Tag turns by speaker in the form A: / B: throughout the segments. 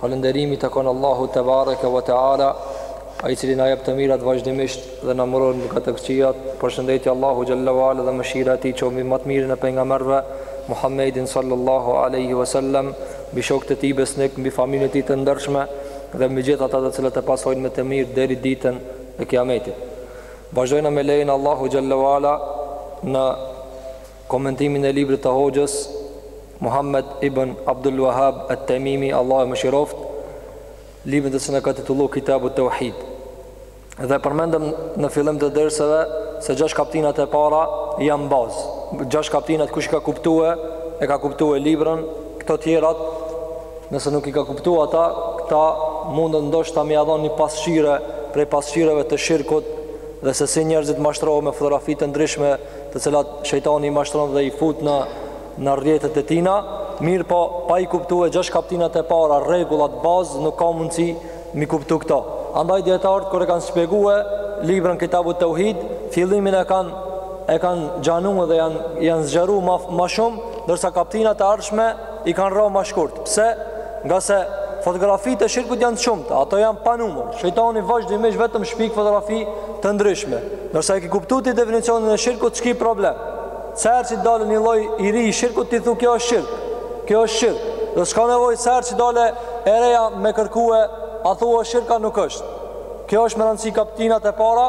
A: Falënderimi i takon Allahut tebareke ve teala, ai i cili na jep të mirat vazhdimisht dhe na mron nga të këqijat. Përshëndetjet e Allahut xhallahu ala dhe mëshira e tij qoftë mbi më të mirin e pejgamberëve, Muhammedin sallallahu alaihi wasallam, mbi shokët e tij besnikë, mbi familjen e tij të ndershme dhe mbi gjithë ata të cilët e pasojnë me të mirë deri ditën e Kiametit. Vazhdojmë me lejen e Allahut xhallahu ala në Komentimin e librit të hoxhës Muhammed ibn Abdul Wahhab Et-Temimi, Allahu e mëshiroftë, librin të cilin e ka titullu Kitabu Teuhid. Dhe përmendëm në fillim të derseve se gjashtë kaptinat e para janë bazë. Gjashtë kaptinat kush i ka kuptue, e ka kuptue librën, këto tjerat nëse nuk i ka kuptu ata, këta mundet ndoshta me ia dhon një pasqyrë prej pasqyrave të shirkut dhe se si njerëzit mashtrohen me fotografi të ndryshme të cilat shejtani i mashtron dhe i fut në në rrjetet e tina, mirëpo pa i kuptue gjashtë kaptinat e para, rregullat bazë, nuk ka mundësi mi kuptu këto. Andaj dijetarët kur e kanë spjegue, librën kitabu Teuhid, fillimin e kanë e kanë gjanu dhe janë, janë zgjeru ma, ma shumë, ndërsa kaptinat e ardhshme I kanë ra ma shkurt Pse? Ngase fotografitë e shirkut janë të shumta Ato janë pa numër Shejtani vazhdimisht vetëm shpik fotografi të ndryshme Ndërsa e ki kuptu ti definicionin e shirkut S'ki problem Sa herë që del një lloj i ri i shirkut Ti thu kjo është shirk Kjo është shirk Dhe s'ka nevojë sa herë që del e reja me kërkue A thua është shirk a nuk është Kjo është me rëndësi kaptinat e para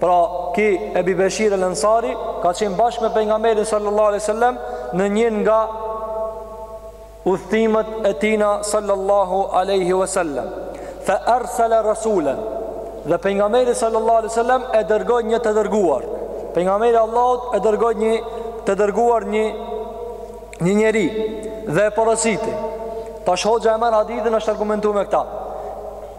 A: Pra, ky Ebi Beshir el Ensari ka qenë bashkë me pejgamberin sallallahu alaihi wasallam në një nga udhëtimet e tina sallallahu alaihi wasallam. Fa arsala rasulan. Dhe pejgamberi sallallahu alaihi wasallam e dërgoi një të dërguar. Pejgamberi Allahut e dërgoi një të dërguar një një njeri dhe e porositi. Tash hoxha e marr hadithin është argumentu me këta.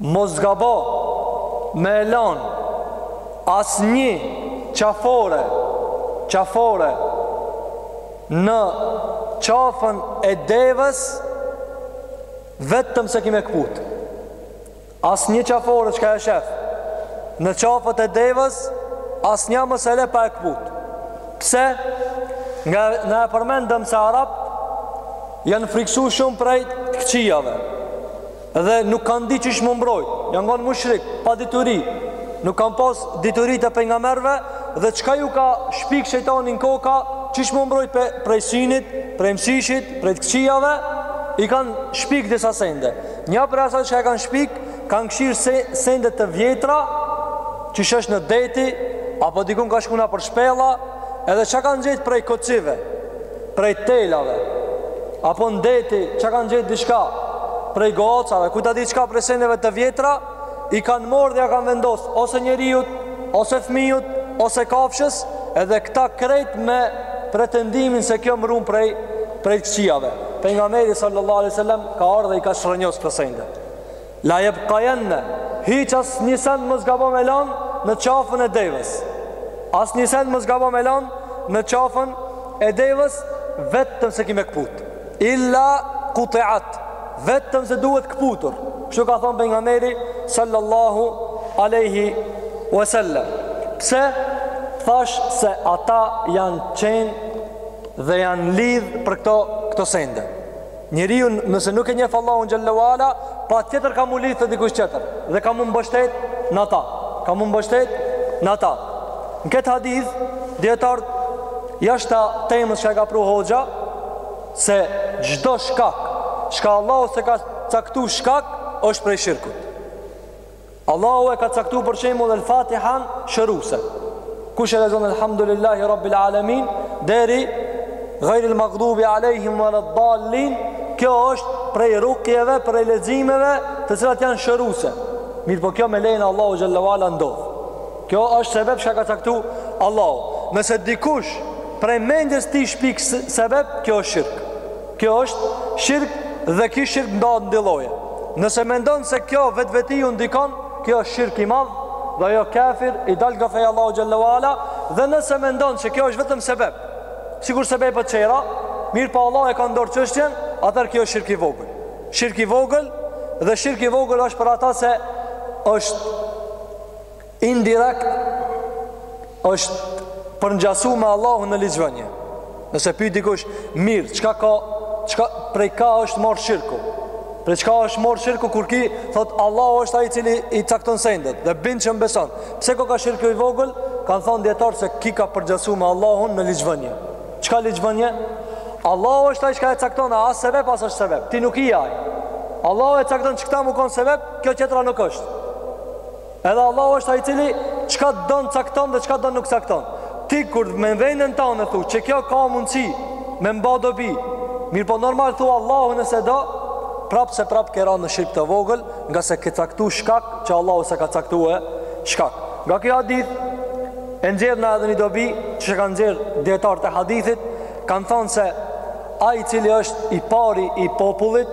A: Mos zgabo me e lan asnji qafore qafore në qafën e devës vetëm se ki me këput asnji qafore çka e shef në qafët e devës asnja mos e le pa e këput pse nga na e përmendëm se arabët janë friksu shumë prej të këqijave Dhe nuk kanë di qysh m'u mbrojt Janë kanë mushrik, pa dituri Nuk kanë pas dituri të pengamerve Dhe çka ju ka shpik shejtani n'koka Qysh m'u mbrojt pe, prej synit, prej mësyshit, prej të këqijave I kanë shpik disa sende Nja prej asaj çka i kanë shpik Kanë kqyr se, sende të vjetra Qysh është në deti Apo dikun kah shkun nëpër shpella Edhe ça kanë gjet prej kocive prej telave apo n'deti çka kanë gjetë diçka prej gocave, ku ta di çka prej sendeve të vjetra, i kanë marrë dhe ia kanë vendosë ose njeriut, ose fmiut, ose kafshës, edhe këta krejt me pretendimin se kjo mrun prej, prej këqijave. Pejgamberi sallallahu alaihi sallam ka ardhe i ka shrrënjos këto sende. La yebqayanna, hiç asnjë send mos gabo me lanë në qafën e devës. Asnjë send mos gabo me lanë në qafën e devës vetëm se ki me këput. Illa quti'at, vetëm se duhet këputur. Kështu ka thonë pejgamberi sallallahu
B: alaihi wasallam. Pse? Thash se ata janë qenë dhe janë lidh për këto këto sende. Njeriu nëse nuk e njef Allahun xhelle ue ala, patjetër ka mu lidh te dikush tjetër dhe ka mu mbështet në ata. Ka mu mbështet në ata. Në këtë hadith dijetarët jashta temës që e ka pru hoxha se çdo shkak çka Allahu se ka caktu shkak është prej shirkut. Allahu e ka caktu për shembull El Fatihan shëruse. Kush e lexon Elhamdulillahi Rabbil Alamin deri Ghairil Maghdubi Alehim Waladdallin, kjo është prej rukjeve, prej leximeve, të cilat janë shëruse. Mirë, po kjo me lejen e Allahut xhelle ue ala ndodh. Kjo është sebeb që e ka caktu Allahu. Nëse dikush prej mendjes tij shpik sebeb, kjo është shirk. Kjo është shirk dhe ky shirk ndahet në dy lloje. Nëse mendon se kjo vetveti iu ndikon, kjo është shirk i madh dhe ai o kafir i dal nga feja Allahut xhelle ue ala dhe nëse mendon se kjo është vetëm sebeb, sikur sebepet tjera, mirëpo Allahu e ka n'dorë çështjen, atëherë kjo është shirk i vogël. Shirk i vogël dhe shirk i vogël është për ata se është Indirekt i është përngjasu me Allahun në ligjvënje. Nëse pyt dikush, mirë, çka ka, çka, prej ka është marrë shirku? Prej çka është marrë shirku kur ky thotë Allahu është ai cili i cakton sendet dhe bind që beson. Pse ko ka shirk i vogël? Kanë thonë dijetarët se ky i ka përngjasu me Allahun në ligjvënje. Çka ligjvënje? Allahu është ai çka e cakton, a asht sebep, a s'është sebep. Ti nuk je ai. Allahu e cakton që këta me konë sebep, kjo tjetra nuk është. Edhe Allahu është ai i cili çka don cakton dhe çka don nuk cakton. Ti kur me mendjen tane thu që kjo ka mundësi me mba dobi. Mirëpo normal thu Allahu nëse do, prap se prap ke ra në shirk të vogël, ngase ke caktu shkak që Allahu se ka caktu e shkak. Nga ky hadith, e nxjerrna edhe një dobi, që e ka nxjerrë dijetarët e hadithit, kanë thonë se ai i cili është i pari i popullit,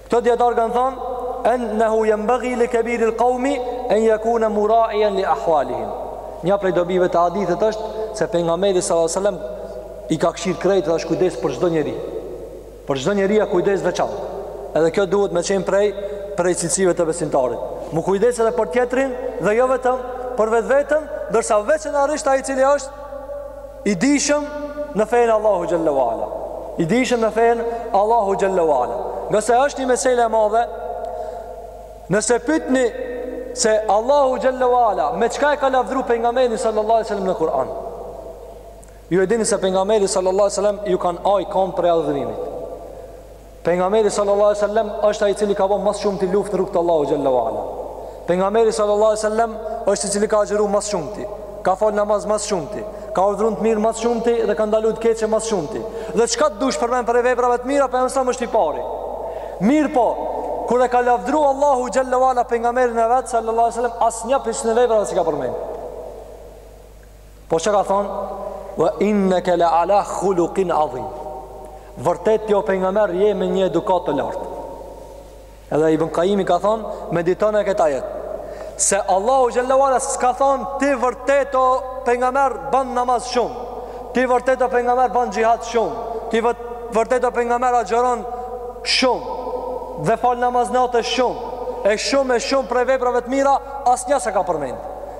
B: Këto dijetarë kanë thonë, ennehu jenbeghi li kebiri lë kaumi, en jekune muraien li ahwalihim. Një prej dobive të hadithit është, se pejgamberi s.a.s. i ka kqyr krejt dhe është kujdes për çdo njeri. Për çdo njeri ka kujdes veçantë. Edhe kjo duhet me qenë prej, prej cilësive të besimtarit. M'u kujdes edhe për tjetrin dhe jo vetëm për vetveten, ndërsa veçanërisht ai cili është, i dijshëm në fenë e Allahut xhelle ue ala. I dijshëm në fenë e Allahut xhelle ue ala. Ngase është një mesele e madhe, nëse pytni se Allahu xhelle ue ala, me çka e ka lavdru pejgamberin sallallahu alejhi ue sallam në Kur'an? Ju e dini se pejgamberi sallallahu alejhi ue sallam ju kanë aj kamët prej adhërimit. Pejgamberi sallallahu alaihi wasallam është ai i cili ka bo ma s'shumti luftë në rrugë të Allahut xhelle ue ala. Pejgamberi sallallahu alaihi wasallam është i cili ka agjëru ma s'shumti, ka fal namaz ma s'shumti, ka urdhnu n'të mirë ma s'shumti dhe ka ndalu t'keqe ma s'shumti. Dhe çka të dush përmend prej veprave të mira, pejgamberi sallallahu është i pari. Mirëpo, kur e ka lavdru Allahu xhelle ue ala pejgamberin e vet sallallahu alaihi wasallam asnjë prej këtyne veprave s'i ka përmend. Po çka ka thonë, ve inneke le ala khulukin adhim. Vërtet ti o pejgamber, je me një edukat të lartë. Edhe Ibn Kajimi ka thonë, meditone këtë ajet. Se Allahu xhelle ue ala s'ka thonë, ti vërtet o pejgamber, ban namaz shumë. Ti vërtet o pejgamber, ban xhihad shumë. Ti vërtet o pejgamber, agjëron shumë. Dhe fal namaz nate shumë. E shumë e shumë prej veprave të mira, asnjë s'e ka përmend.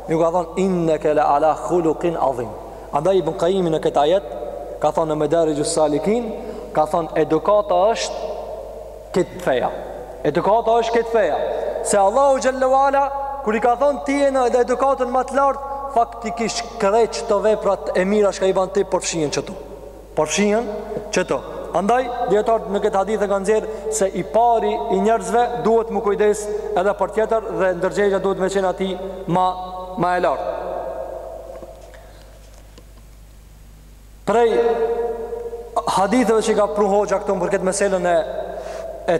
B: Po ka thonë inneke le ala khuluqin adhim. Andaj Ibn Qayimi në këtë ajet ka thonë në Medarijus Salikin, ka thonë edukata është krejt feja. Edukata është krejt feja. Se Allahu xhelle ue ala kur i ka thonë ti je në edukatën ma të lartë, faktikisht krejt kto veprat e mira çka i ban ti përfshihen qëtu. Përfshihen qëtu. Andaj, dijetarët në këtë hadith e kanë nxjerr se i pari i njerëzve duhet m'u kujdes edhe për tjetër dhe ndërgjegja duhet me qenë aty ma, ma e lartë. Prej haditheve që i ka pru hoxha këtu për këtë mesele e, e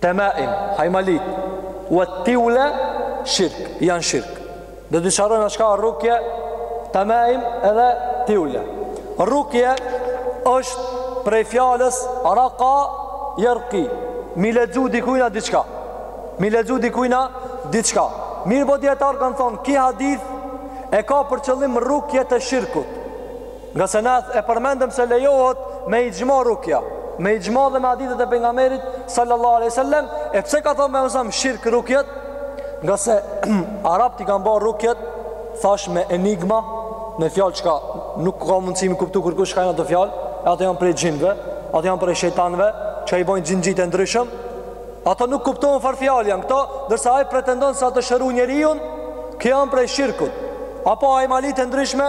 B: Temaim, hajmalit, wa tiwla shirk, janë shirk. Do të sqarojmë çka është rukje, tamaim edhe tiwla. Rukje është prej fjalës raqa yarqi. M'i lexu dikujna diçka. M'i lexu dikujna diçka. Mirëpo dijetarët kanë thonë, ky hadith e ka për qëllim rukjet e shirkut. Ngase ne e përmendëm se lejohet me ixhma rukja, me ixhma dhe me hadithet e pejgamberit, sallallahu aleyhi sallem, e pse ka thonë me mësëm shirk rukjet, ngase arabt i kanë ba rukjet, thash me enigma, me fjalë çka nuk ka mundësi mi kuptu kërkush çka janë ato fjalë, e ato janë prej xhinve, ato janë prej shejtanve, që i bojnë xhinxhit e ndryshëm, ato nuk kuptohen farë fjalë janë këto, ndërsa ai pretendon se a tu shëru njeriun, këto janë prej shirkut, apo hajmalit e ndryshme,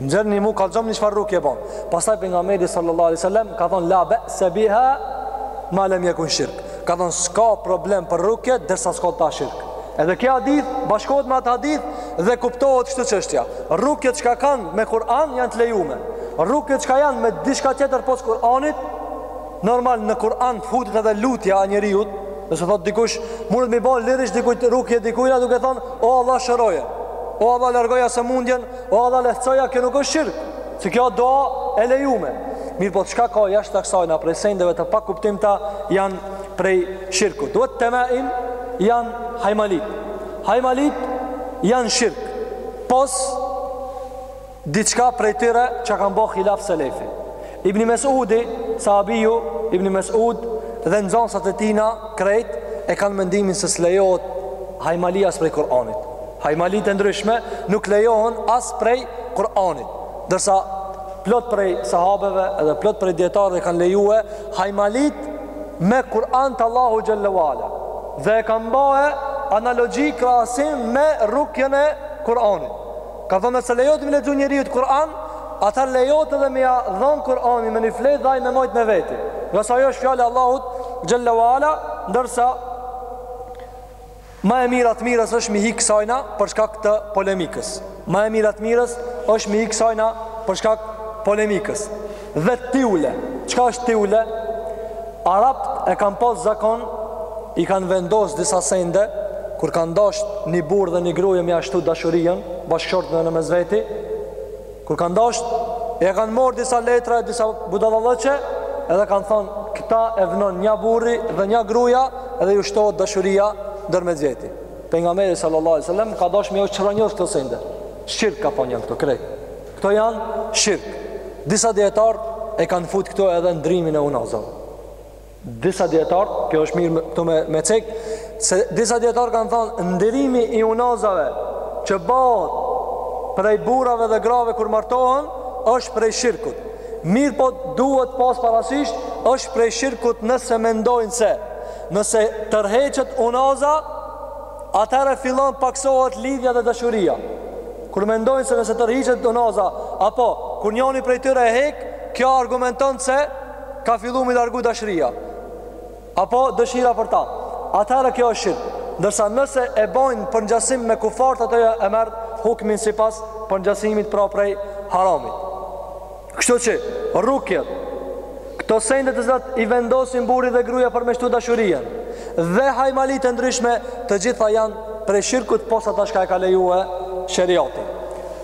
B: Nxërni mu kallxomni çfarë rukje bon. Pastaj pejgamberi sallallahu alaihi wasallam ka thon la ba sabiha ma lam yakun shirk. Ka thon s'ka problem për rukje derisa s'ka ta shirk. Edhe kjo hadith bashkohet me atë hadith dhe kuptohet kështu çështja. Rukjet çka kanë me Kur'an janë të lejume. Rukjet çka janë me diçka tjetër pos Kur'anit, normal në Kur'an futet edhe lutja e njeriu, nëse thot dikush, mundet mi bo lirisht dikujt rukje dikujna duke thon, o Allah shëroje. O Allah largoja sëmundjen, O Allah lehtsoja kjo nuk është shirk, se kjo dua e lejume. Mirëpo çka ka jashta kësajna prej sendeve të pakuptimta janë prej shirkut. Uet temaim janë hajmalit. Hajmalit janë shirk. Pos diçka prej tyre që kanë bo hilaf selefi. Ibni Mesudi, sahabiju, Ibni Mesud dhe nxonsat e tina krejt e kanë mendimin se s'lejohet hajmalia as prej Kur'anit. Hajmalitë e ndryshme nuk lejohen as prej Kur'anit. Ndërsa plot prej sahabeve dhe plot prej dijetarëve kanë lejue hajmalit me Kur'an të Allahut xhele ue ala. Dhe e kanë ba analogji krahasim me rukjen e Kur'anit. Kanë thonë nëse lejohet mi lexu njeriut Kur'an, atëherë lejohet edhe me ja dhon Kur'anin me një fletë dhe ai me majt me veti. Ngase ajo është fjalë e Allahut xhele ue ala, ndërsa Ma e mira të mirës është mi hik kësajna për shkak të polemikës. Ma e mira të mirës është mi hik kësajna për shkak polemikës. Dhe tiule, çka është tiule? Arapt e kanë pas zakon, i kanë vendos disa sende, kur kanë dasht një burrë dhe një gruje me ja shtu dashurien, bashkëshortëve në mes veti, Kur kanë dashtë, i kanë morë disa letra e disa budalallëqe, edhe kanë thonë, këta e vnon nja burri dhe nja gruja, edhe ju shtohet dashuria ndërmjet veti. Pejgamberi sallallahu alai sallam, ka dashtë me i çrranjos këto sende. Shirk ka thonë janë këto krejt. Këto janë shirk. Disa dijetarë e kanë fut këtu edhe ndrrimin e unazave. Disa djetarë, kjo është mirë këtu me, me cek, se disa djetarë kanë thonë, ndërimi i unazave që bahet prej burave dhe grave kur martohen, është prej shirkut. Mirëpo duhet pas parasysh, është prej shirkut nëse mendojnë se, nëse tërheqët unaza, atëherë fillon paksohet lidhja dhe dashuria. Kur mendojnë se nëse tërheqët unaza, apo kur njoni prej tyre e hek, kjo argumenton se Ka fillu m'u largu dashrija Apo dëshira për ta Atëherë kjo është shirk Ndërsa nëse e bojnë përngjasim me kufart ato e merr hukmin sipas përngjasimit pra prej haramit Kështu që rukjet Këto sende të cilat i vendosin burri dhe gruja për me shtu dashurinë Dhe hajmalitë e ndryshme të gjitha janë prej shirkut pos ata çka e ka lejue sheriati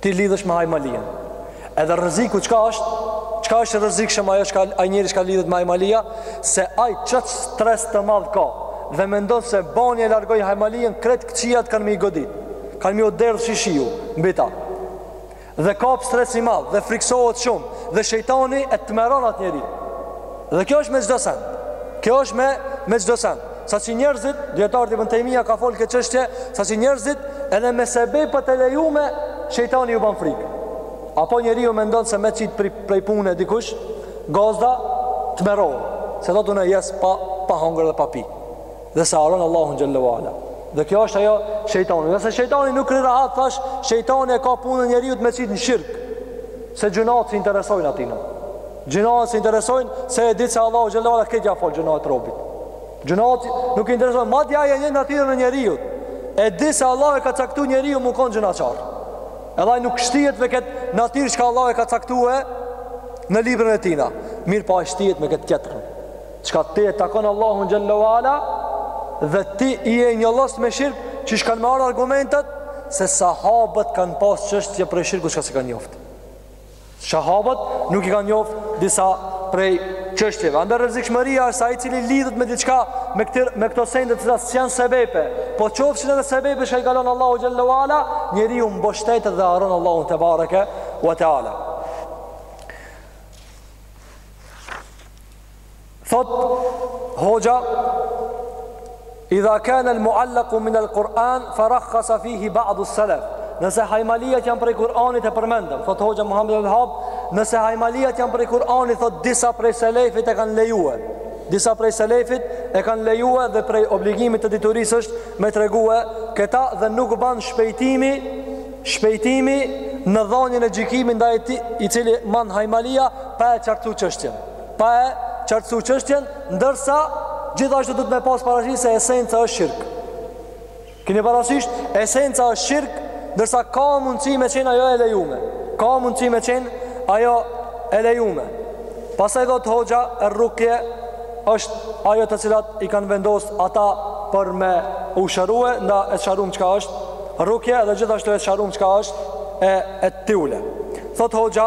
B: Ti lidhesh me hajmalien. Edhe rreziku çka është? Çka është rrezikshëm ajo çka ai njeri çka lidhet me hajmalia se ai qat stres të madh ka dhe mendon se bani e largoj hajmalien krejt këqijat kanë me godit. Kanë me u derdh si shiu mbi ta. Dhe kap stres i madh dhe friksohet shumë dhe shejtani e tmerron atë njeri. Dhe kjo është me çdo sen. Kjo është me me çdo sen. Sa që njerëzit, dijetarët Ibn Tejmija ka folë këtë çështje, sa që njerëzit edhe me sebepe të lejume, shejtani u ban frikë. Apo njeriu mendon se më qit prej, prej pune dikush, gazda të tmerrohet, se do të jesë pa, pa hongër dhe pa pi. Dhe se harron Allahun xhele ue ala. Dhe kjo është ajo shejtani. Dhe se shejtani nuk rri rahat, thash, shejtani e ka punë njeriun me qit në shirk, se gjynahet s'i interesojnë atina. Gjynahet s'i interesojnë se e di se Allahu xhele ue ala këtë ja fal gjynahet robit. Gjynahet nuk i interesojnë, madje ai e njeh natyrën e njeriut. E di se Allahu e ka caktu njeriu me kon gjynahqar. Edhe ai nuk shtihet me këtë natyrë që Allahu e ka caktue në librin e tina. Mirëpo po shtihet me këtë tjetrën. Çka i takon Allahu xhele ue ala dhe ti e njollos me shirk qysh kam marrë argumentet se sahabët kanë pas çështje prej shirkut që s'i kanë njoftë. Sahabët nuk i kanë njoft disa prej çështjeve. Andaj rrezikshmëria është ai i cili lidhet me diçka me këtë me këto sende të cilat janë sebepe. Po qofshin edhe sebepe që i ka lënë Allahu xhele ue ala, njeriu mbështetet dhe harron Allahun tebareke ue teala. Thot Hoxha Idha kane el muallaku min el Kur'an fe rakhasa fihi ba'du salaf. Nëse hajmaliat janë prej Kur'anit e përmendëm, thot Hoxha Muhammed ibn Abdul Vehab, nëse hajmaliat janë prej Kur'anit, thot disa prej selefit e kanë lejuar. Disa prej selefit e kanë lejuar dhe prej obligimit të diturisë është me tregue këta dhe nuk ban shpejtimi shpejtimi në dhanien e gjykimit ndaj atij i cili man hajmalia pa e qartu çështjen. Pa e qartësu çështjen, ndërsa gjithashtu duhet me pas parasysh se esenca është shirk. Keni parasysh esenca është shirk, ndërsa ka mundësi me qenë ajo e lejume. Ka mundësi me qenë ajo e lejume. Pastaj thotë hoxha e rrukje është ajo të cilat i kanë vendos ata për me u shërue, andaj e sqarum çka është rrukje edhe gjithashtu e sqarum çka është e, e tiuele. Thot hoxha,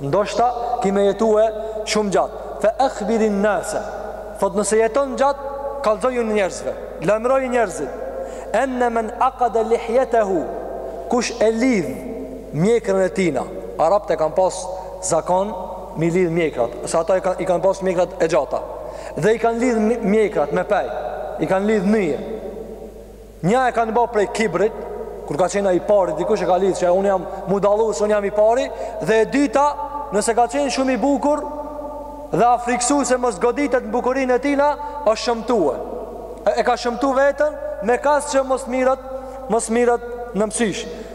B: Ndoshta ki me jetue shumë gjatë. Fe ahbirin nase. Thot nëse jeton gjatë, kallzoju njerëzve. Lajmëroji njerëzit. Enne men akade lihjetehu. Kush e lidh mjekrën e tina. Arabt e kan pas zakon mi lidh mjekrat. Se ata i, i kanë pas mjekrat e gjata. Dhe i kanë lidh mjekrat me pej. I kanë lidh nyje. Nja e kanë ba prej kibrit Kur ka qenë i pari Dikush e ka lidhë që unë jam m'u dallu se unë jam i pari Dhe e dyta Nëse ka qenë shumë i bukur Dhe a friksu se mos goditet në bukurinë e tina a shëmtue E ka shëmtu veten Me kast që mos mirret Mos mirret në mësysh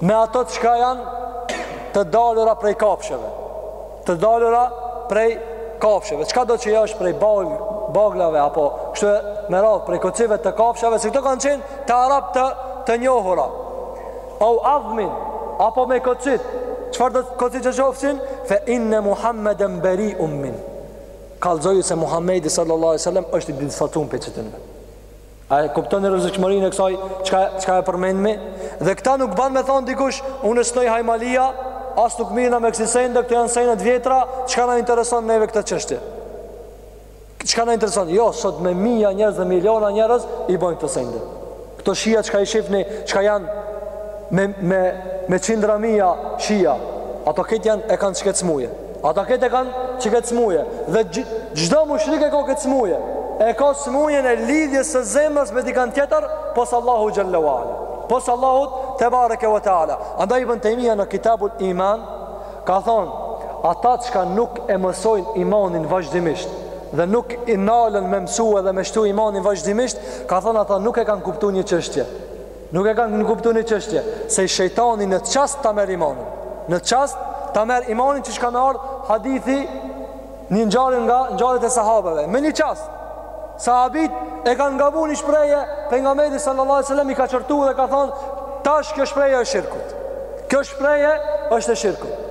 B: Me ato çka janë të dalura prej kafshëve. Të dalura prej kafshëve. Çka do që është prej bag, baglave apo kështu e me radhë prej kocive të kafshëve, se këto kanë qenë të arab të të njohura. Au adhmin apo me kocit. Çfarë do të kocit që qofshin? Fe inne Muhammeden beri ummin. Kalzoju se Muhammedi sallallahu alaihi wasallam është i dinsatun për qëtënve. A e kuptoni rrezikshmërinë e kësaj çka çka e përmendmi? Dhe këta nuk ban me thon dikush, unë s'noj hajmalia, as nuk mirëna me kësi sende, këto janë sende të vjetra, çka na intereson neve këto çështje? Çka na intereson? Jo, sot me mija njerëz dhe miliona njerëz i bojnë këto sende. Këto shia çka i shifni, çka janë me me me qindra mija shia, ato krejt janë e kanë qët smuje. Ata krejt e kanë qët smuje. Dhe çdo mushrik e ka kët smuje. E ka smujen e lidhjes së zemrës me dikan tjetër, pos Allahu Xhelle ue ala. Pos Allahu tebareke ue teala. Andaj Ibn Tejmija në Kitabul Iman, ka thonë, ata çka nuk e mësojnë imanin vazhdimisht, dhe nuk i nalën me mësue edhe me shtu imanin vazhdimisht, ka thonë ata nuk e kanë kuptu një çështje. Nuk e kanë kuptu një çështje, se shejtani në çast ta merr imanin. Në çast ta merr imanin qysh ka me ardh hadithi në një ngjarje nga ngjarjet e sahabeve. Me një çast sahabit e kanë gabu një shprehje pejgamberi sallallahu alajhi wasallam i ka qortu dhe ka thonë tash kjo shprehje është e shirkut. Kjo shprehje është e shirkut.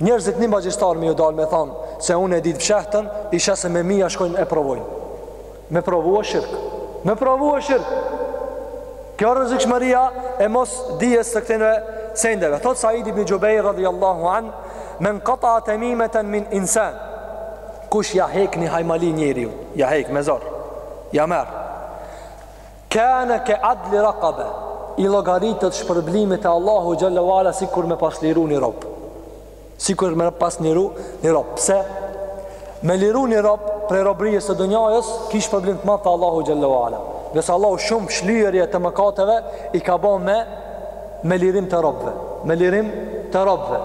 B: Njerëzit një magjistar me ju dalë me thonë se unë e di të fshehtën, i sheh se me mija shkojnë e provojnë. Me provu është shirk. Me provu është shirk. Kjo rrezikshmëria e mos dijes së këtyre sendeve. Thot Said ibn Jubair radhiyallahu an, "Men qata tamimatan min insan" Kush ja hek një hajmali njerit, ja hek me zor. Ja merr. Kana ka adli raqaba. I llogaritet shpërblimi te Allahu xhallahu ala sikur me pas liru një rob. Sikur me pas liru një rob. Pse? Me liru një rob prej robërisë së dunjasë, ki shpërblim të madh te Allahu xhallahu ala. Nëse Allahu shumë shlyerje të mëkateve i ka bo me me lirim të robëve, me lirim të robëve.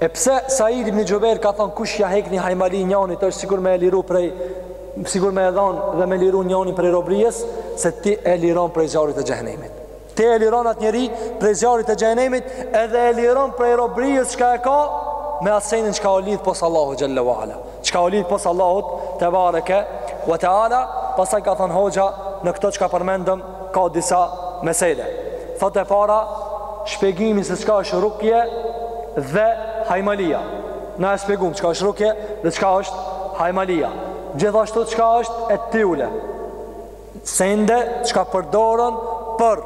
B: E pse Said ibn Jubair ka thonë kush ja hek ni hajmali njanit është sikur me e liru prej sikur me e dhon dhe me liru njanin prej robërisë se ti e liron prej zjarrit të xhenemit. Ti e liron atë njeri prej zjarrit të xhenemit Edhe e liron prej robrisë çka e ka Me at senin çka o lidh pos Allahu xhelle wa ala Çka o lidh pos Allahut tebareke wa teala Pastaj ka thonë hoxha në këto çka përmendëm Ka disa mesele Thot e para Shpjegimi se çka është rukje dhe hajmalia Na e shpjegum çka është rukje dhe çka është hajmalia Gjithashtu çka është et-tiuele Sende çka përdoren për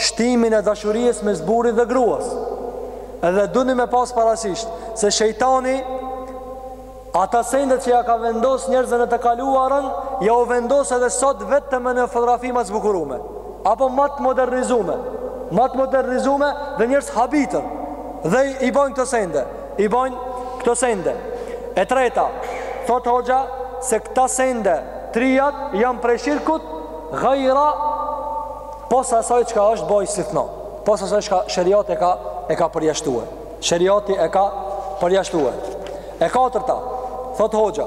B: shtimin e dashurisë mes burrit dhe gruas. Edhe duni me pas parasysh se shejtani ata sende që jau ka vendos njerëzve në të kaluarën, jau vendos edhe sot vetëm me ni fotografi ma t'zbukurume. Apo ma të modernizume. Ma të modernizume dhe njerëzt habiten. Dhe i bojnë këto sende. i bojnë këto sende. E treta, thot hoxha se këta sende trijat janë prej shirkut gajra pos asaj çka është bo istithna. Pos asaj çka sheriati e ka, e ka përjashtue. Sheriati e ka përjashtue. E katërta, thot hoxha,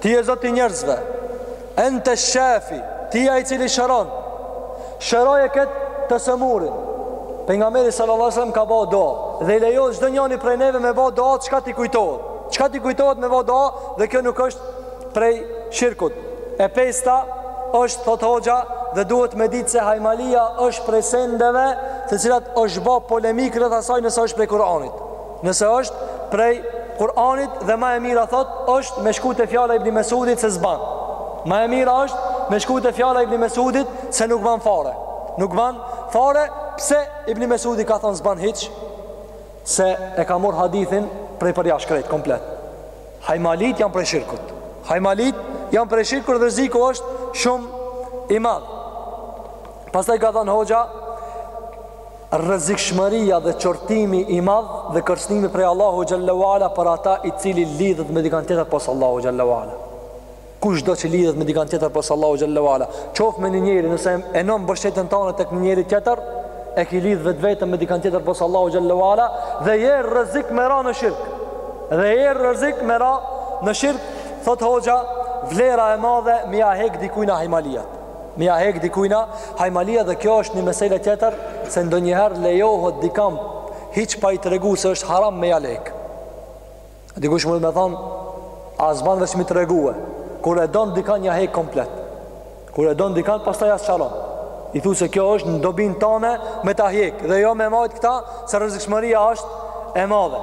B: Ti je Zoti i njerëzve. Ente shafi, ti je ai i cili shëron. Shëroje kët të sëmurin. Pejgamberi sallallahu alajhi wasallam ka bo dua dhe i lejohet çdo njanit prej neve me bo dua çka t'i kujtohet. Çka t'i kujtohet me bo dua dhe kjo nuk është prej shirkut. E pesta është thot hoxha dhe duhet me ditë se hajmalia është prej sendeve të cilat është ba polemikë rreth asaj nëse është prej Kur'anit. Nëse është prej Kur'anit dhe ma e mira thot është me shku te fjala e ibn Mesudit se s'ban Ma e mira është me shku te fjala e ibn Mesudit se nuk ban fare Nuk ban fare pse ibn Mesudi ka thonë s'ban hiç Se e ka mor hadithin prej përjashta krejt komplet Hajmalit janë prej shirkut Hajmalit janë prej shirkut dhe rreziku është shumë i madh Pastaj ka thonë hoxha Rrezikshmëria dhe qortimi i madh dhe kërcënimi prej Allahu xhallahu ala për ata i cili lidhet me dikan tjetër pos Allahu xhallahu ala. Kush do që lidhet me dikan tjetër pos Allahu xhallahu ala, qof me një njeri nëse e ndjen mbështetjen tane tek një njeri tjetër, e ki lidh vetveten me dikan tjetër pos Allahu xhallahu ala dhe je rrezik me ra në shirk. Dhe je rrezik me ra në shirk, thot hoxha, vlera e madhe me ja hek dikujna hajmaliat. Me ja hek dikujna hajmalia dhe kjo është një mesele tjetër se ndonjëherë lejohet dikan hiç pa i tregu se është haram me ja hek. Dikush mundet me thon, a s'ban veç mi tregue? Kur e don dikan ja hek komplet. Kur e don dikan pastaj ja sqaron. I thu se kjo është në dobin tane me ta hek dhe jo me majt këto se rrezikshmëria është e madhe.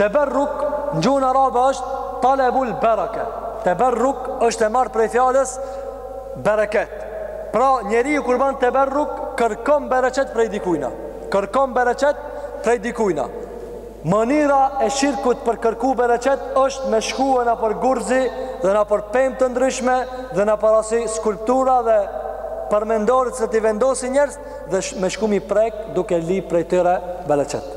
B: Teberruk në gjuhën arabe është talebul bereke. Teberruk është e marrë prej fjalës bereke. Pra njeriu kur bën teberruk kërkon bereqet prej dikujna. Kërkon bereqet prej dikujna. Mënyra e shirkut për kërku bereqet është me shkue nëpër gurzi dhe nëpër pemë të ndryshme dhe nëpër asi skulptura dhe përmendore çë i vendosin njerëz dhe me shku mi prek duke lyp prej tyre bereqet.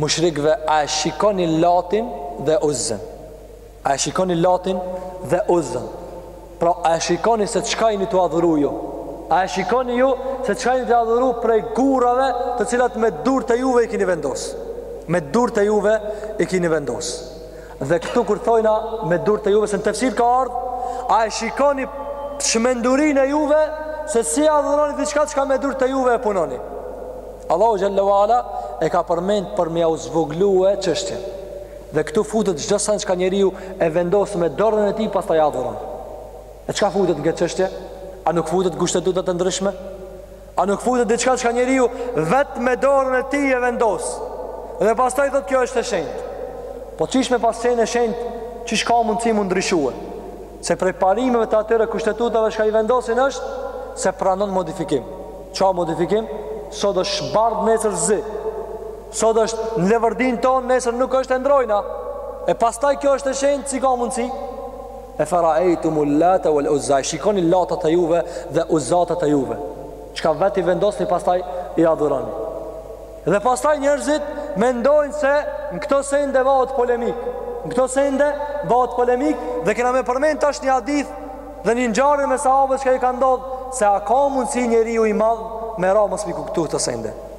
B: Mushrikëve a e shikoni Latin dhe Uzzën? A e shikoni Latin dhe Uzzën? Pra a e shikoni se çka jeni tu adhuru ju? A e shikoni ju se çka jeni tu adhuru prej gurave të cilat me durt e juve i kini vendos? Me durt e juve i kini vendos. Dhe këtu kur thojna me durt e juve se në tefsir ka ardh, a e shikoni çmendurinë e juve se si e adhuroni diçka çka me durt e juve e punoni. Allahu xhallahu ala e ka përmend për me jau zvoglue çështje. Dhe këtu futet çdo sen çka njeriu e vendos me dorën e tij pastaj adhuron. E çka futet në kët çështje? A nuk futet kushtetutat e ndryshme? A nuk futet diçka çka njeriu vetë me dorën e tij e vendos. Dhe pastaj thotë kjo është e shenjtë. Po qysh me pas qenë e shenjtë, qysh ka mundësi me u ndryshue. Se prej parimeve të atyre kushtetutave çka i vendosin është se pranon modifikim. Ça modifikim? Sot është bardhë nesër zi. Sot është në levërdin tonë nesër nuk është e ndrojna. E pastaj kjo është e shenjtë si ka mundësi? Efaraeitumul late wal uzza, i shikoni latat e juve dhe uzatat e juve, çka vet i vendosni pastaj i adhuroni. Dhe pastaj njerëzit mendojnë se në këto sende bahet polemik. Në këto sende bahet polemik dhe kena me përmend tash një hadith dhe një ngjarje me sahabët çka i ka ndodh se a ka mundsi njeriu i madh me ra mos mi kuptu këto sende.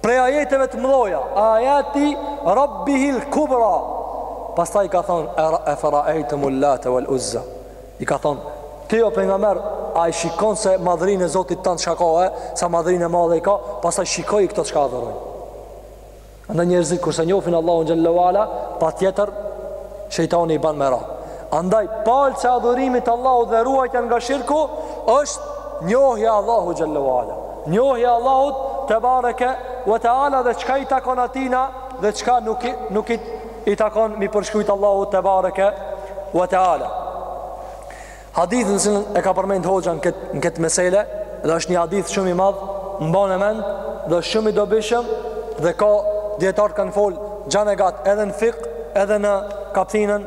B: Prej ajeteve të mëdha, ajati Rabbihil Kubra. Pastaj i ka thon efaraejtumul-lata wal uzza. I ka thon ti o pejgamber, a i shikon se madhrinë e Zotit tan çka ka, e? sa madhrinë e madhe i ka, pastaj shikoi këto çka adhurojnë. Andej njerëzit kur s'e njohin Allahun xhel-le we ala, patjetër shejtani i ban me ra. Andaj palcë e adhurimit t'Allahut dhe ruajtja nga shirku është njohja e Allahut xhel-le ve ala. Njohja e Allahut tebareke ve teala dhe çka i takon atina dhe çka nuk, nuk i, i takon m'i përshkru Allahut tebareke ve teala. Hadithin cilin e ka përmend hoxha në këtë, në këtë mesele dhe është një hadith shumë i madh mbane mend dhe është shumë i dobishëm dhe ka dijetarë kanë fol gjanë e gat edhe në fikh edhe në kaptinën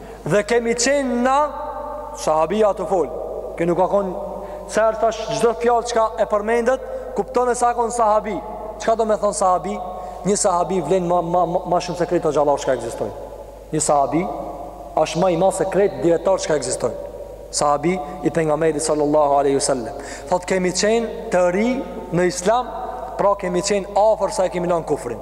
B: Dhe kemi qenë na Sahabi a po fol Ky nuk ka kon Seç thash çdo fjalë çka e përmendet Kuptone s'a kon sahabi Çka domethonë sahabi Një sahabi vlen ma, ma, ma, ma shumë se krejt haxhillarë çka ekzistojnë Një sahabi është ma i madh se krejt dijetarët çka ekzistojnë Sahabi i pejgamberit sallallahu alejhi ve sel-lem Thot kemi qenë të ri në islam Pra kemi qenë afër sa e kemi lanë kufrin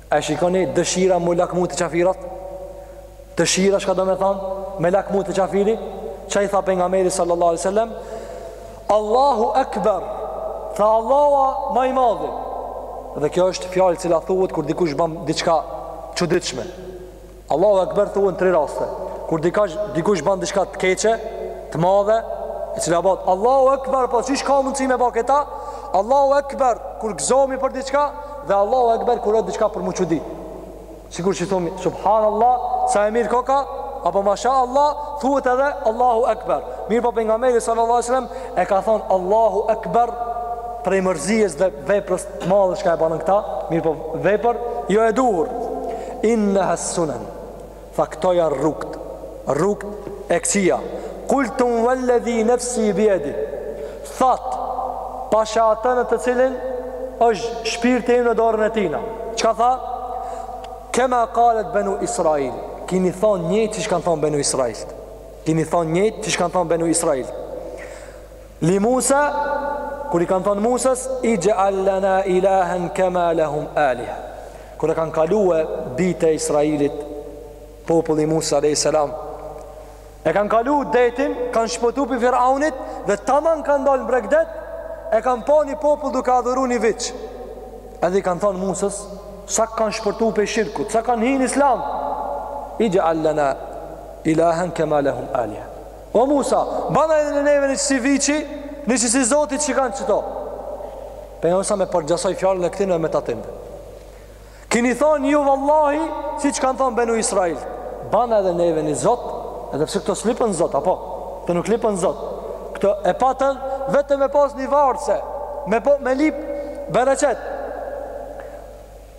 B: A shikoni dëshira m'u lakmu te qafirat? Dëshira çka domethonë? Me lakmu te qafiri? Ça i tha pejgamberi sallallahu alejhi sel-lem? Allahu Ekber, tha Allahu a ma i madhi. Dhe kjo është fjalë e cila thuhet kur dikush ban diçka çuditshme. Allahu Ekber thuhet n'tri raste. Kur dikush dikush bën diçka të keqe, të madhe, e cila bëhet Allahu Ekber, po qysh ka mundësi me ba këta? Allahu Ekber kur gëzohemi për diçka dhe Allahu Ekber kur është diçka për m'u çudit. Sikur që thomi subhanallahu, sa e mirë koka, apo masha Allah, thuhet edhe Allahu Ekber. Mirëpo pejgamberi sallallahu alajhi wasallam e ka thon Allahu Ekber prej mërzisë dhe veprës madhe çka e banën këta, mirëpo vepër jo e duhur. Inneha sunen, tha këto janë rrugët, rrugët e këqija. Kultum vel-ledhi nefsi bijedihi, thot, pasha atë në të cilin, është shpirti im në dorën e tina. Çka tha? Kema kalet benu Israel, kini thonë njëjtë qysh kanë thonë benu Israel. Kini thonë njëjtë qysh kanë thonë benu Israel. Li Musa kur i kanë thënë Musës ij'al lana ilahan kama lahum aliha. Kur e kanë kalu bijtë e Israilit populli i Musa alayhis salam e kanë kalu detin, kanë shpëtu pej Firaunit dhe taman kanë dalë n'bregdet e kanë pa një popull duke adhuru një viç. Edhe i kanë thënë Musës, sa kanë shpëtu pej shirkut, sa kanë hi n'Islam. Ij'al lana ilahan kama lahum aliha. O Musa, bana edhe neve një qësi viçi, një qësi zoti si kanë qëto. Pejgamberi s'a me përngjasoi fjalën e këtyne me të atyne. Kini thonë ju vallahi, siç kanë thonë benu Israel, bana edhe neve një zot, edhe pse këto s'lypën zot, apo, këto nuk lypën zot. Këto e patën, vetëm e pas një varëse, me, po, me lyp bereqet.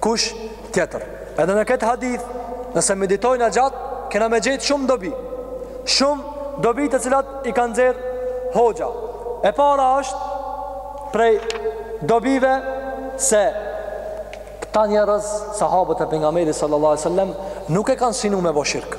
B: kush tjetër. Edhe në këtë hadith, nëse meditojna gjatë, kena me gjetë shumë dobi. Shumë dobi të cilat i ka nxjerrë hoxha. E para është prej dobive se këta njerëz, sahabët e pejgamberit sallallahu alejhi ve sallem, nuk e kanë synu me bo shirk.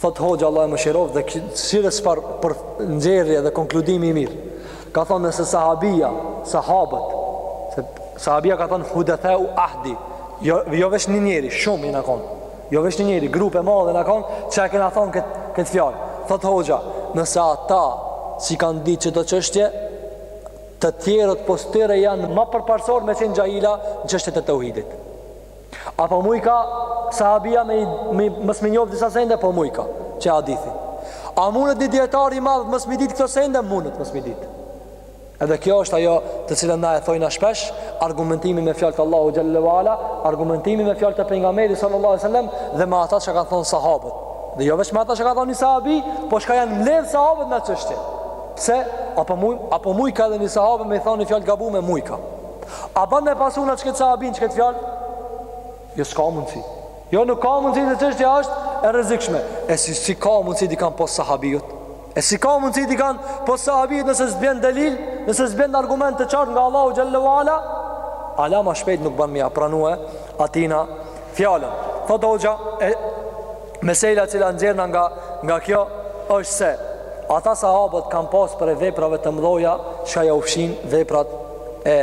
B: Thot hoxha Allahu e mëshiroftë dhe shihe se çfarë përnxjerrje dhe konkludimi i mirë. Ka thonë nëse sahabia, sahabët, se sahabia ka thonë hudethe u ahdi, jo, jo veç një njeri, shumë jena konë, jo veç një njeri, grup i madh jena konë, që e kena thonë këtë, këtë fjalë. Thot hoxha, nëse ata s'i kanë ditë qëto çështje, të tjerët pos tyre janë ma përparësor me qenë xhahila në çështjet e teuhidit. A po mujka sahabia me, me mos me i njoftë disa sende, po mujka, qe hadithi. A mundet një dijetar i madh mos me i ditë këto sende, mundet mos me i ditë. Edhe kjo është ajo të cilën na e thojna shpesh, argumentimi me fjalët e Allahu xhallahu ala, argumentimi me fjalët e pejgamberit sallallahu alaihi wasallam dhe me atë që kanë thënë sahabët. Dhe jo veç me atë që ka thënë një sahabi, po çka janë mbledh sahabët në çështje. Pse? A po muj, a po mujka edhe një sahabë me thënë një fjalë të gabume, mujka. A ban me pasu në qëkëtë sahabin qëkëtë fjalë? Jo, s'ka mundësi. Jo, nuk ka mundësi se çështja është e rrezikshme. E si, si ka mundësi dikan pos sahabijut? E si ka mundësi dikan pos sahabijut nëse s'bjen delil, nëse s'bjen argument të qartë nga Allahu xhallahu ala? Hala ma shpejt nuk ban me ia pranue atina fjallën. Thotë hoxha, e, Mesela e cila nxjerrna nga kjo është se ata sahabët kanë pas prej veprave të mëdha që jau fshin veprat e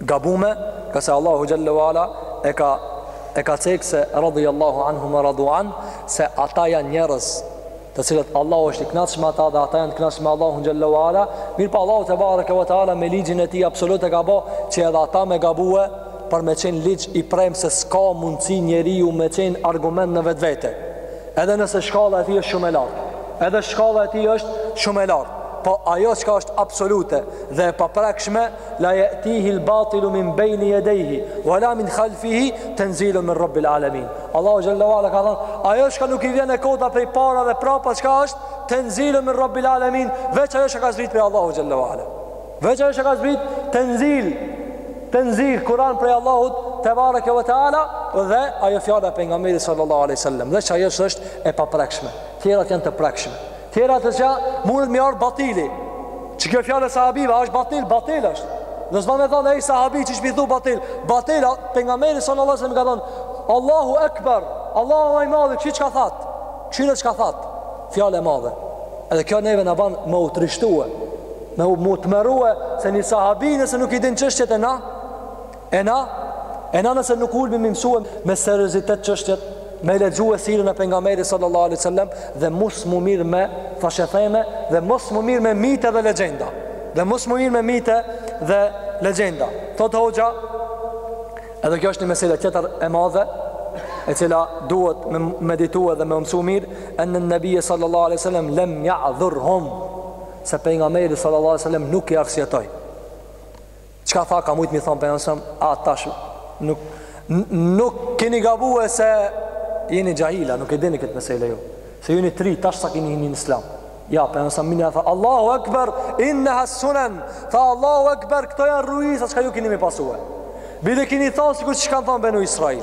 B: gabume, ka se Allahu xhallahu ala e ka e ka cek se radhiyallahu anhum raduan se ata janë njerëz të cilët Allahu është i kënaqur me ata dhe ata janë të kënaqur me Allahun xhallahu ala, mirëpo Allahu tebareke ve teala me ligjin e tij absolut e ka bë që edhe ata me gabue për me qenë ligj i premë se s'ka mundësi njeriu me qenë argument në vetvete. Edhe nëse shkalla e tij është shumë e lartë. Edhe shkalla e tij është shumë e lartë. Po ajo çka është absolute dhe e paprekshme, la jetihil batilu min bejni jedejhi, wala min khalfihi, tenzilun min rabbil alemin. Allahu xhallahu ala ka thënë, ajo që nuk i vjen e kota prej para dhe prapa çka është tenzilun min rabbil alamin, veç ajo që ka zbrit prej Allahu xhallahu ala. Veç ajo që ka zbrit tenzil, tenzil Kur'an prej Allahut tebareke ve teala dhe ajo fjala e pejgamberit sallallahu alaihi wasallam, veç ajo është e paprekshme. Tjerat janë të prekshme. Tjera të çka mundet me ardhë batili Që kjo fjalë e sahabive, është batil, batil është Dhe s'ban me thonë, ej sahabi qysh pi thu batil Batil, pejgamberi sallallahu alaihi wasallam ka thonë Allahu Ekber, Allahu ma i madhi, kqyr çka thatë Kqyr çka thatë, fjalë e madhe Edhe kjo neve na ban me u trishtue Me u tmerrue Se një sahabi nëse nuk i din çështjet e na E na, e na nëse nuk ulmi m'i mësue me seriozitet çështjet, me lexue sirën e pejgamberit sallallahu alai sallam dhe mos m'u mirr me thashetheme dhe mos m'u mirr me mite dhe legjenda. Dhe mos m'u mirr me mite dhe legjenda. Thotë hoxha, edhe kjo është një mesele tjetër e madhe, e cila duhet me meditue dhe me u mësu mirë, enne nebije sallallahu alai sallam lem ja'dhurhum, se pejgamberi sallallahu alai sallam nuk i arsyetoi. Çka tha ka mujt mi thon pejgamberi sa a tash nuk nuk keni gabue se jeni xahila, nuk e dini këtë meselë ju. Se jeni t'ri tash sa keni hi në Islam. Jo, pejgamberi salem ja tha Allahu Akbar, innaha sunan. Tha Allahu Akbar, këto janë rrugica çka ju keni me pasue. Bile keni thon sikur që kanë thon benu Israil.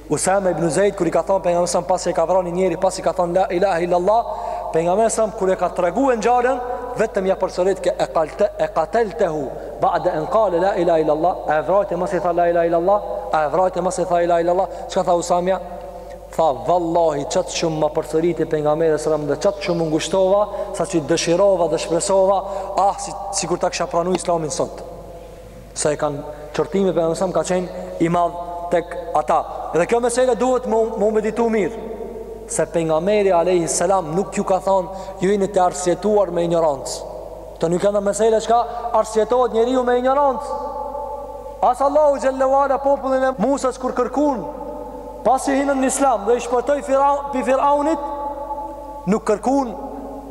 B: Usame ibn Zeid kur i ka thënë pejgamberit sa pasi e ka vrarë një njeri pasi ka thënë la ilaha illa allah pejgamberi sa kur e ka treguar ngjarën vetëm ja përsëritke e qalte e qateltehu ba'da an qala la ilaha illa allah e vrajte masi tha la ilaha illa allah e vrajte masi tha la ilaha illa allah çka tha Usamja tha vallahi qaq shumë më përsëriti pejgamberi sa dhe qaq shumë u ngushtova saqë dëshirova dhe shpresova ah sikur ta kisha pranuar islamin sot se e kanë qortimi i pejgamberit salem ka qenë i madh tek ata dhe kjo mesele duhet me, me u meditu mirë se pejgamberi a.s. nuk ju ka thonë ju jeni të arsyetuar me injorancë këto nuk janë mesele çka arsyetohet njeriu me injorancë as Allahu xhelle ue ala popullin e musës kur kërkun pasi hinën në islam dhe i shpëtoi prej firaunit nuk kërkun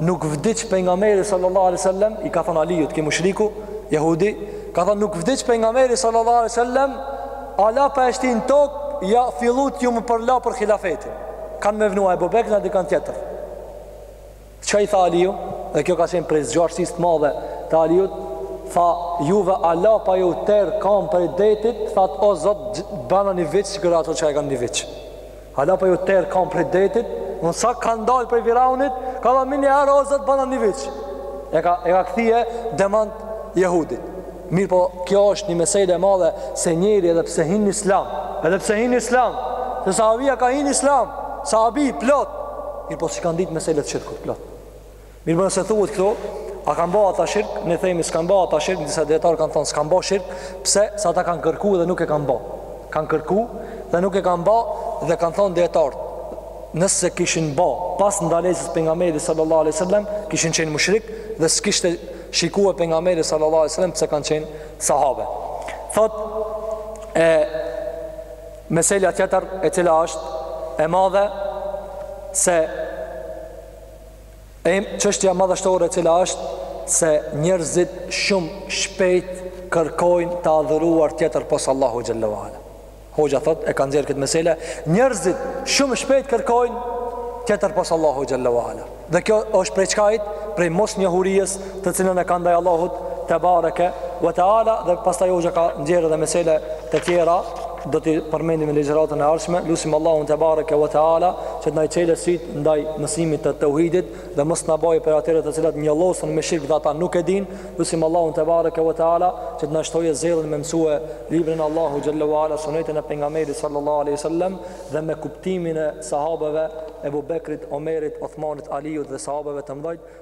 B: Nuk vdiq pejgamberi sallallahu alaihi wasallam, i ka thënë Aliut, ky mushriku jehudi, ka thënë nuk vdiq pejgamberi sallallahu alaihi wasallam, ala pa e shti n'tok, ja fillut ju me u përla për hilafetin. Kan me vnu, a Ebu Bekrin a dikan tjetër. Çka i tha Aliu? Dhe kjo ka qenë prej zgjuarsisë të madhe të Aliut, tha juve ala pa ju ter kamt prej detit, thatë o Zot bana ni viç sikur ato çka e kanë ni viç. Hala pa ju terë kamt prej detit Mu sa kanë dalë prej Firaunit Ka thënë menjëherë o Zot bana një viç E ka, e ka kthye demant jehudit Mirëpo kjo është një mesele e madhe Se njeri edhe pse hin n'islam Edhe pse hin n'islam Se sahabia ka hi n'islam Sahabi plot Mirëpo s'i kanë ditë meselet e shirkut plot Mirëpo nëse thuhet këtu, a kanë bërë ata shirk? Ne themi s'kanë bërë ata shirk, disa dijetarë kanë thënë s'kanë bërë shirk, pse se ata kanë kërkuar dhe nuk e kanë bërë. Kanë kërkuar dhe nuk e kanë bërë dhe kanë thënë dijetarë, nëse kishin bë pas ndalesës së pejgamberit sallallahu alajhi wasallam kishin qenë mushrik dhe s'kishte shikuar pejgamberi sallallahu alajhi wasallam pse kanë qenë sahabe thotë e meselja tjetër e cila është e madhe se E çështja madhështore e cila është se njerëzit shumë shpejt kërkojnë të adhuruar tjetër pos Allahut xhelle ue ala. Hoxha thotë e ka nxjerrë këtë mesele, njerëzit shumë shpejt kërkojnë tjetër pos Allahut xhelle ue ala. Dhe kjo është prej çkajt, prej mosnjohurisë të cilën e ka ndaj Allahut tebareke we taala dhe pastaj hoxha ka nxjerrë edhe mesele të tjera do t'i përmendim në ligjëratën e ardhshme lusim Allahun tebareke we taala që të na çelësit ndaj mësimit të teuhidit dhe mos të na bëjë prej atyre të cilët njollosen me shirk dhe ata nuk e dinë lusim Allahun tebareke we taala që të na shtojë zellin me mësue librin e Allahut xhelle ue ala sunetin e pejgamberit sallallahu alaihi wasallam dhe me kuptimin e sahabeve Ebu Bekrit, Omerit, Othmanit, Aliut dhe sahabeve të mëdhenj